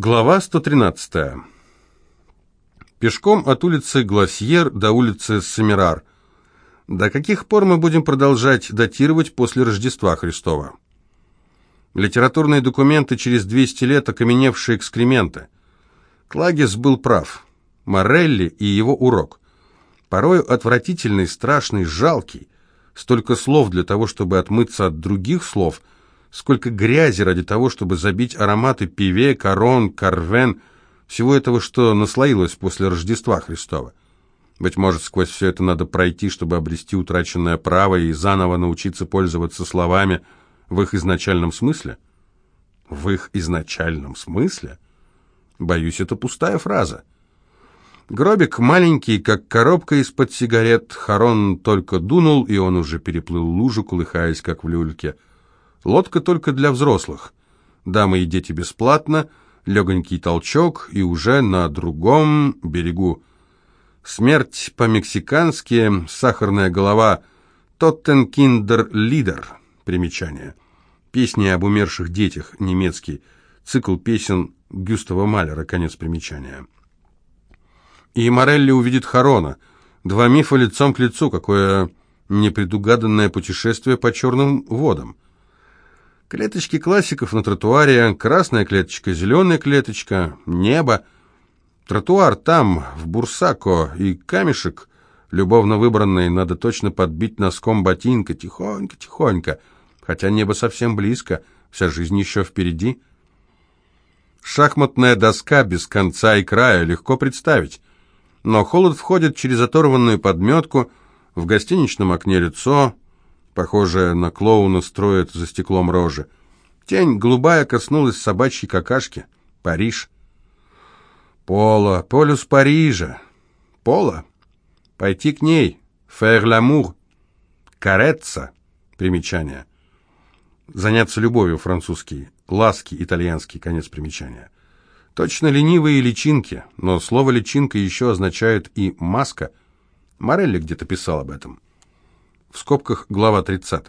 Глава 113. Пешком от улицы Гласьер до улицы Семирар. До каких пор мы будем продолжать датировать после Рождества Христова? Литературные документы через 200 лет окаменевшие экскременты. Клагес был прав. Морелли и его урок. Порою отвратительный, страшный, жалкий. Столько слов для того, чтобы отмыться от других слов – сколько грязи ради того, чтобы забить ароматы пиве, корон, карвен, всего этого, что наслоилось после Рождества Христова. Быть может, сквозь все это надо пройти, чтобы обрести утраченное право и заново научиться пользоваться словами в их изначальном смысле? В их изначальном смысле? Боюсь, это пустая фраза. Гробик маленький, как коробка из-под сигарет, Харон только дунул, и он уже переплыл лужу, колыхаясь, как в люльке – Лодка только для взрослых. Дамы и дети бесплатно, легонький толчок и уже на другом берегу. Смерть по-мексикански, сахарная голова, Тоттенкиндер Лидер. Примечание. Песни об умерших детях, немецкий. Цикл песен Гюстава Малера, конец примечания. И Морелли увидит Харона. Два мифа лицом к лицу, какое непредугаданное путешествие по черным водам. Клеточки классиков на тротуаре, красная клеточка, зеленая клеточка, небо. Тротуар там, в Бурсако, и камешек, любовно выбранный, надо точно подбить носком ботинка, тихонько, тихонько, хотя небо совсем близко, вся жизнь еще впереди. Шахматная доска без конца и края, легко представить. Но холод входит через оторванную подметку, в гостиничном окне лицо, похожая на клоуна, строит за стеклом рожи. Тень голубая коснулась собачьей какашки. Париж. Пола, полюс Парижа. Пола. Пойти к ней. Faire l'amour. Кареться. Примечание. Заняться любовью французский. Ласки итальянский. Конец примечания. Точно ленивые личинки, но слово «личинка» еще означает и «маска». Морелли где-то писал об этом. В скобках глава 30.